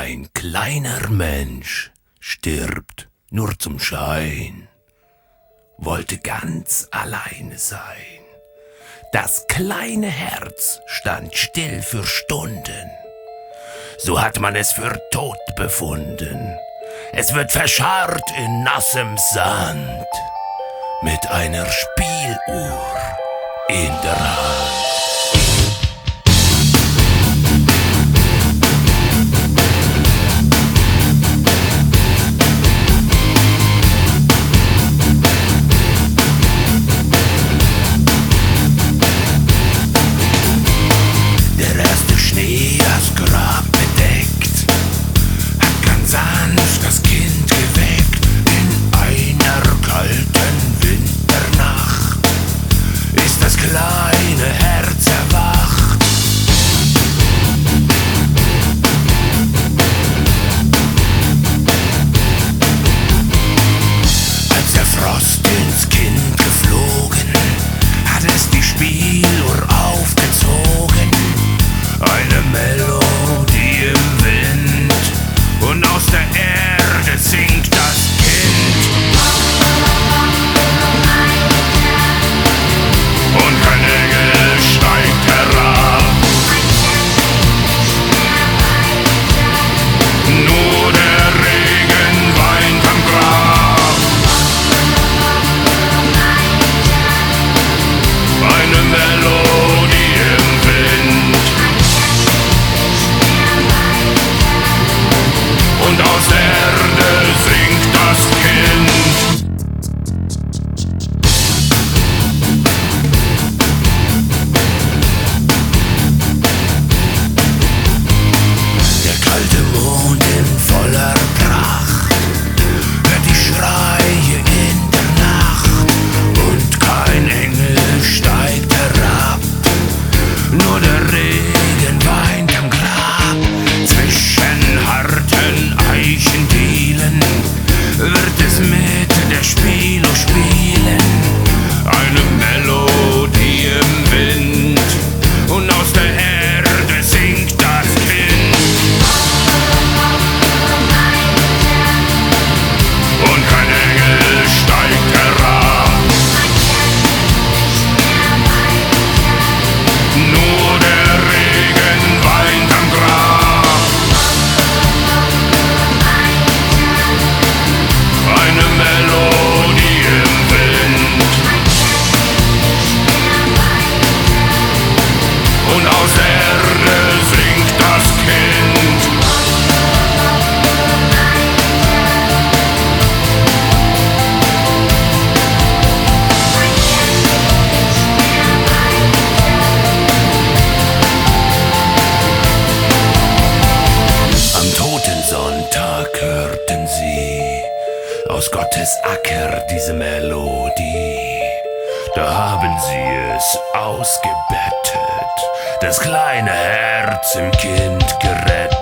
Ein kleiner Mensch stirbt nur zum Schein, wollte ganz alleine sein. Das kleine Herz stand still für Stunden. So hat man es für tot befunden. Es wird verscharrt in nassem Sand mit einer Spieluhr in der Hand. love. sie aus Gottes Acker, diese Melodie. Da haben sie es ausgebettet, das kleine Herz im Kind gerettet.